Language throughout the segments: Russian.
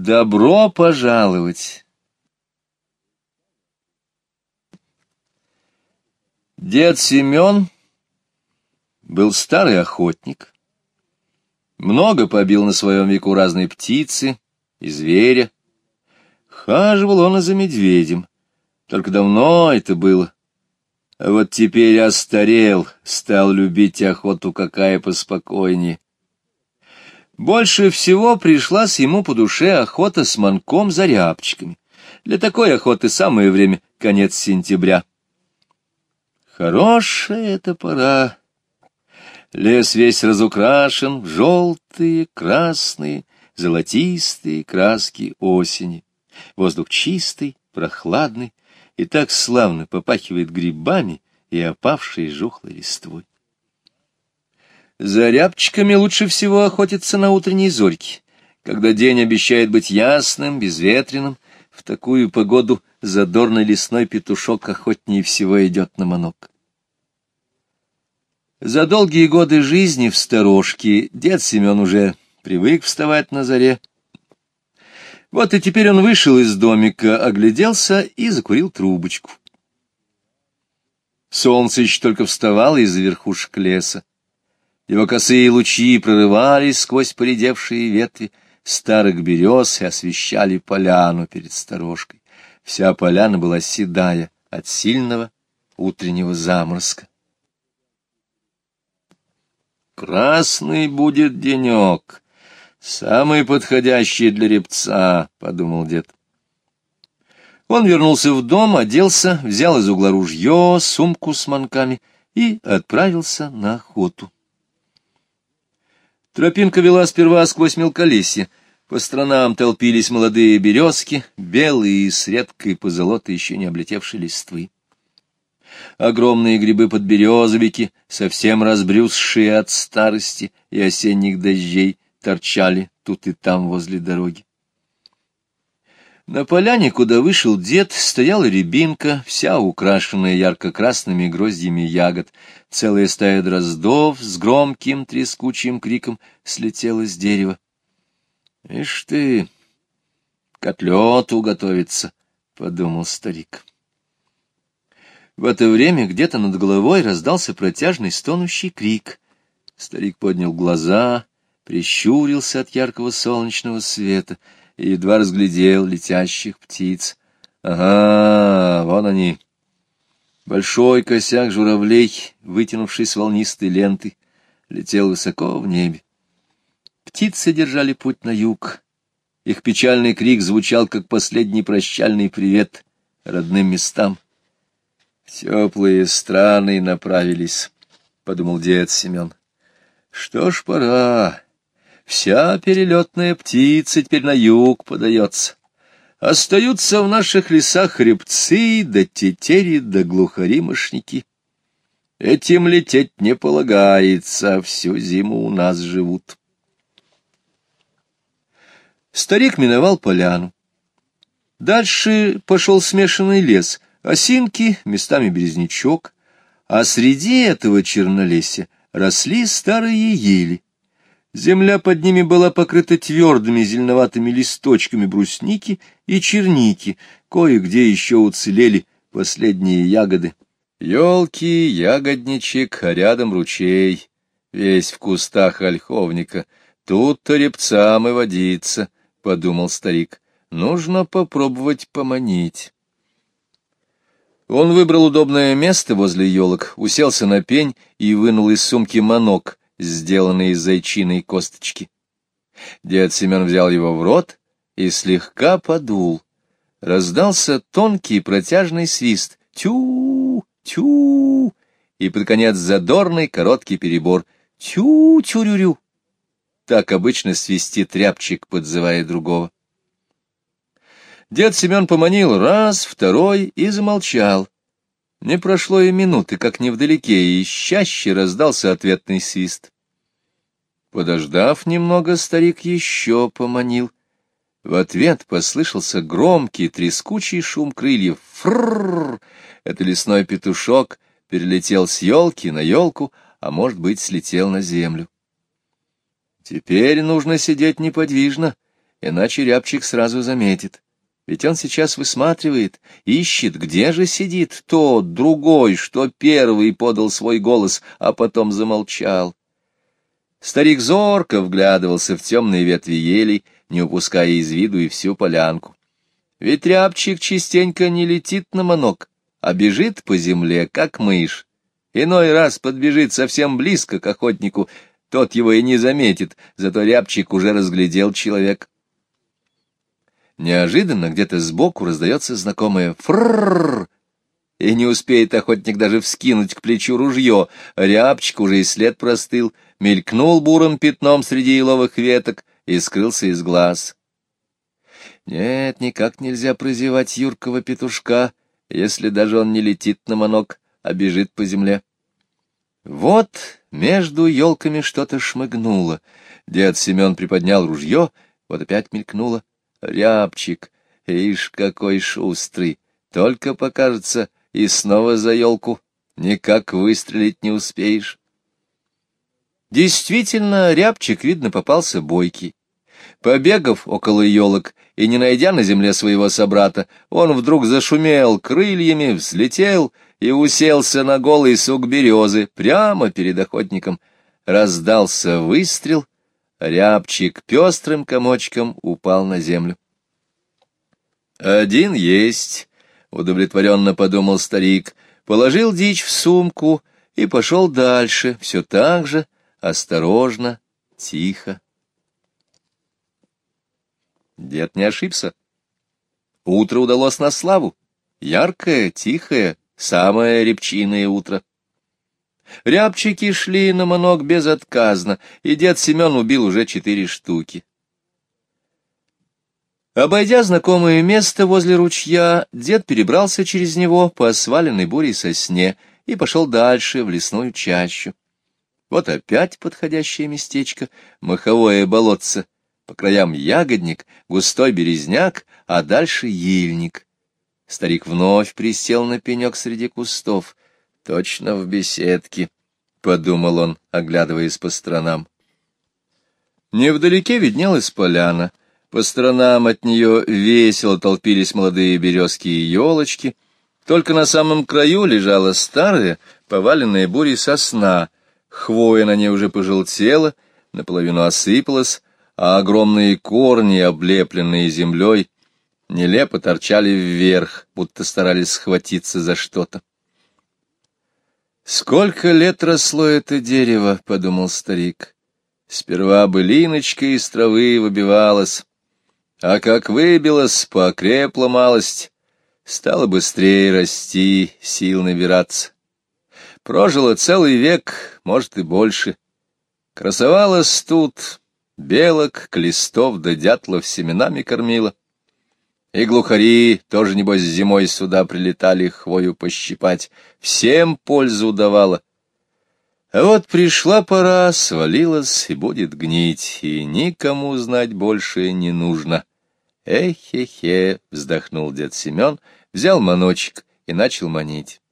Добро пожаловать! Дед Семен был старый охотник. Много побил на своем веку разные птицы и зверя. Хаживал он и за медведем. Только давно это было. А вот теперь остарел, стал любить охоту какая поспокойнее. Больше всего пришлась ему по душе охота с манком за рябчиками. Для такой охоты самое время — конец сентября. Хорошая это пора. Лес весь разукрашен в желтые, красные, золотистые краски осени. Воздух чистый, прохладный и так славно попахивает грибами и опавшей жухлой листвой. За рябчиками лучше всего охотиться на утренней зорьке, когда день обещает быть ясным, безветренным. В такую погоду задорный лесной петушок охотнее всего идет на манок. За долгие годы жизни в сторожке дед Семен уже привык вставать на заре. Вот и теперь он вышел из домика, огляделся и закурил трубочку. Солнце еще только вставало из-за верхушек леса. Его косые лучи прорывались сквозь поредевшие ветви старых берез и освещали поляну перед сторожкой. Вся поляна была седая от сильного утреннего заморозка. «Красный будет денек, самый подходящий для репца», — подумал дед. Он вернулся в дом, оделся, взял из угла ружье, сумку с манками и отправился на охоту. Тропинка вела сперва сквозь мелколесье. По сторонам толпились молодые березки, белые и с редкой позолотой еще не облетевшей листвы. Огромные грибы-подберезовики, совсем разбрюзшие от старости и осенних дождей, торчали тут и там возле дороги. На поляне, куда вышел дед, стояла рябинка, вся украшенная ярко-красными гроздьями ягод. Целая стая дроздов с громким трескучим криком слетела с дерева. — Ишь ты, котлету готовится, — подумал старик. В это время где-то над головой раздался протяжный стонущий крик. Старик поднял глаза, прищурился от яркого солнечного света — и едва разглядел летящих птиц. Ага, вон они. Большой косяк журавлей, вытянувший с волнистой ленты, летел высоко в небе. Птицы держали путь на юг. Их печальный крик звучал, как последний прощальный привет родным местам. Теплые страны направились, — подумал дед Семен. Что ж, пора. Вся перелетная птица теперь на юг подается. Остаются в наших лесах хребцы, да тетери, да глухари-мошники. Этим лететь не полагается, всю зиму у нас живут. Старик миновал поляну. Дальше пошел смешанный лес, осинки, местами березнячок, а среди этого чернолесья росли старые ели. Земля под ними была покрыта твердыми зеленоватыми листочками брусники и черники, кое-где еще уцелели последние ягоды. Елки, ягодничек, а рядом ручей, весь в кустах ольховника. Тут-то репцам и водиться, — подумал старик. Нужно попробовать поманить. Он выбрал удобное место возле елок, уселся на пень и вынул из сумки манок, сделанный из зайчиной косточки. Дед Семен взял его в рот и слегка подул. Раздался тонкий протяжный свист. Тю, тю, и под конец задорный короткий перебор. Тю-тю-рю-рю. Так обычно свистит рябчик, подзывая другого. Дед Семен поманил раз, второй и замолчал. Не прошло и минуты, как невдалеке, и чаще раздался ответный свист. Подождав немного, старик еще поманил. В ответ послышался громкий трескучий шум крыльев. Фрррр! Это лесной петушок перелетел с елки на елку, а, может быть, слетел на землю. Теперь нужно сидеть неподвижно иначе рябчик сразу заметит. Ведь он сейчас высматривает, ищет, где же сидит тот, другой, что первый подал свой голос, а потом замолчал. Старик зорко вглядывался в темные ветви елей, не упуская из виду и всю полянку. Ведь рябчик частенько не летит на манок, а бежит по земле, как мышь. Иной раз подбежит совсем близко к охотнику, тот его и не заметит, зато рябчик уже разглядел человека. Неожиданно где-то сбоку раздается знакомое «фррррр», и не успеет охотник даже вскинуть к плечу ружье, рябчик уже и след простыл, мелькнул бурым пятном среди еловых веток и скрылся из глаз. Нет, никак нельзя прозевать юркого петушка, если даже он не летит на манок, а бежит по земле. Вот между елками что-то шмыгнуло. Дед Семен приподнял ружье, вот опять мелькнуло. Рябчик, ишь, какой шустрый, только покажется, и снова за елку, никак выстрелить не успеешь. Действительно, рябчик, видно, попался бойкий. Побегав около елок и не найдя на земле своего собрата, он вдруг зашумел крыльями, взлетел и уселся на голый сук березы прямо перед охотником. Раздался выстрел — Рябчик пестрым комочком упал на землю. «Один есть», — удовлетворенно подумал старик, положил дичь в сумку и пошел дальше, все так же, осторожно, тихо. Дед не ошибся. Утро удалось на славу. Яркое, тихое, самое репчиное утро. Рябчики шли на манок безотказно, и дед Семен убил уже четыре штуки. Обойдя знакомое место возле ручья, дед перебрался через него по осваленной бурей сосне и пошел дальше, в лесную чащу. Вот опять подходящее местечко, маховое болотце, по краям ягодник, густой березняк, а дальше ельник. Старик вновь присел на пенек среди кустов — Точно в беседке, — подумал он, оглядываясь по сторонам. Невдалеке виднелась поляна. По сторонам от нее весело толпились молодые березки и елочки. Только на самом краю лежала старая, поваленная бурей сосна. Хвоя на ней уже пожелтела, наполовину осыпалась, а огромные корни, облепленные землей, нелепо торчали вверх, будто старались схватиться за что-то. «Сколько лет росло это дерево!» — подумал старик. Сперва былиночка из травы выбивалась, а как выбилась, покрепла малость, стало быстрее расти, сил набираться. Прожила целый век, может и больше. Красовалась тут, белок, клестов да дятлов семенами кормила. И глухари тоже, небось, зимой сюда прилетали хвою пощипать. Всем пользу давала. А вот пришла пора, свалилась и будет гнить, и никому знать больше не нужно. «Эхе-хе!» — вздохнул дед Семен, взял маночек и начал манить.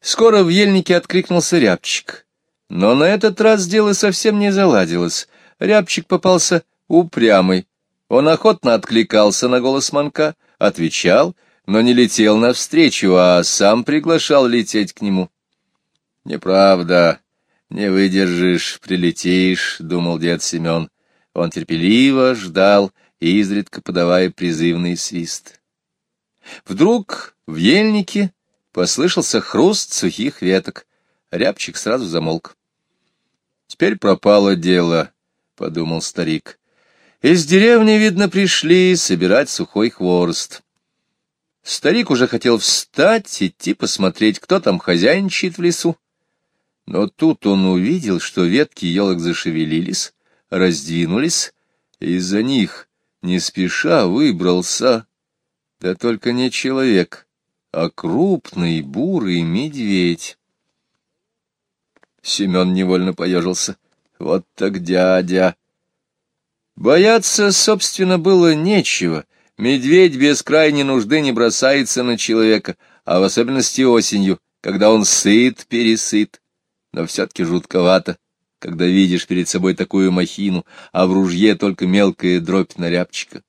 Скоро в ельнике откликнулся рябчик. Но на этот раз дело совсем не заладилось. Рябчик попался упрямый, он охотно откликался на голос манка, отвечал, но не летел навстречу, а сам приглашал лететь к нему. «Неправда, не выдержишь, прилетишь», — думал дед Семен. Он терпеливо ждал, изредка подавая призывный свист. Вдруг в ельнике послышался хруст сухих веток. Рябчик сразу замолк. «Теперь пропало дело», — подумал старик. Из деревни, видно, пришли собирать сухой хворост. Старик уже хотел встать, идти посмотреть, кто там хозяйничает в лесу. Но тут он увидел, что ветки елок зашевелились, раздвинулись, и из-за них не спеша выбрался, да только не человек, а крупный бурый медведь. Семен невольно поежился. Вот так дядя! Бояться, собственно, было нечего. Медведь без крайней нужды не бросается на человека, а в особенности осенью, когда он сыт, пересыт. Но все-таки жутковато. когда видишь перед собой такую махину, а в ружье только мелкая дробь нарябчика.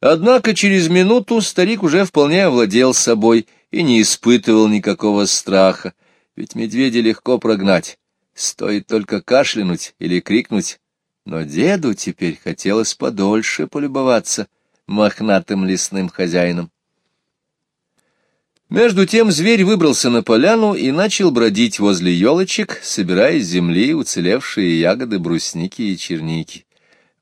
Однако через минуту старик уже вполне овладел собой и не испытывал никакого страха, ведь медведя легко прогнать, стоит только кашлянуть или крикнуть, но деду теперь хотелось подольше полюбоваться мохнатым лесным хозяином. Между тем зверь выбрался на поляну и начал бродить возле елочек, собирая с земли уцелевшие ягоды брусники и черники.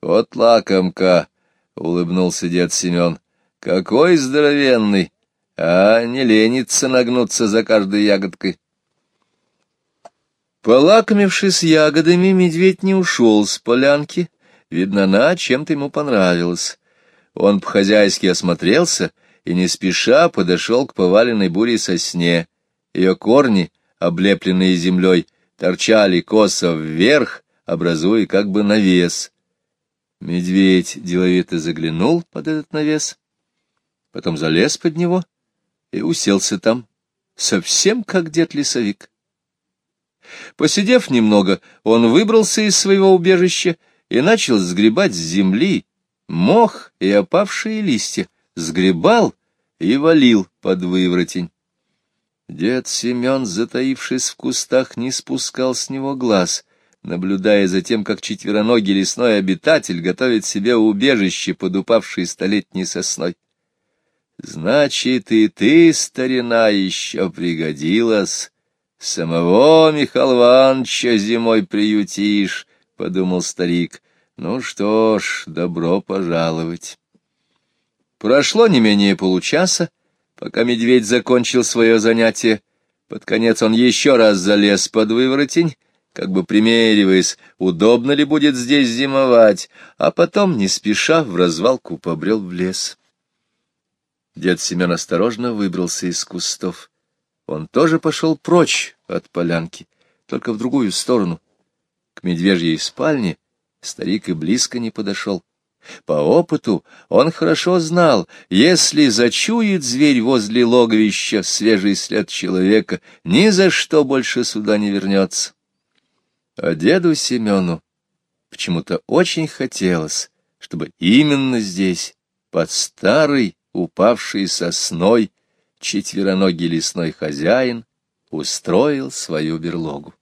Вот лакомка! — улыбнулся дед Семен. — Какой здоровенный! А не ленится нагнуться за каждой ягодкой. Полакомившись ягодами, медведь не ушел с полянки. Видно, она чем-то ему понравилась. Он по-хозяйски осмотрелся и не спеша подошел к поваленной бурей сосне. Ее корни, облепленные землей, торчали косо вверх, образуя как бы навес. Медведь деловито заглянул под этот навес, потом залез под него и уселся там, совсем как дед-лесовик. Посидев немного, он выбрался из своего убежища и начал сгребать с земли мох и опавшие листья, сгребал и валил под выворотень. Дед Семен, затаившись в кустах, не спускал с него глаз наблюдая за тем, как четвероногий лесной обитатель готовит себе убежище под упавшей столетней сосной. Значит, и ты, старина, еще пригодилась. Самого Михаила Ивановича зимой приютишь, — подумал старик. Ну что ж, добро пожаловать. Прошло не менее получаса, пока медведь закончил свое занятие. Под конец он еще раз залез под выворотень, как бы примериваясь, удобно ли будет здесь зимовать, а потом, не спеша, в развалку побрел в лес. Дед Семен осторожно выбрался из кустов. Он тоже пошел прочь от полянки, только в другую сторону. К медвежьей спальне старик и близко не подошел. По опыту он хорошо знал, если зачует зверь возле логовища свежий след человека, ни за что больше сюда не вернется. А деду Семену почему-то очень хотелось, чтобы именно здесь, под старой упавшей сосной, четвероногий лесной хозяин устроил свою берлогу.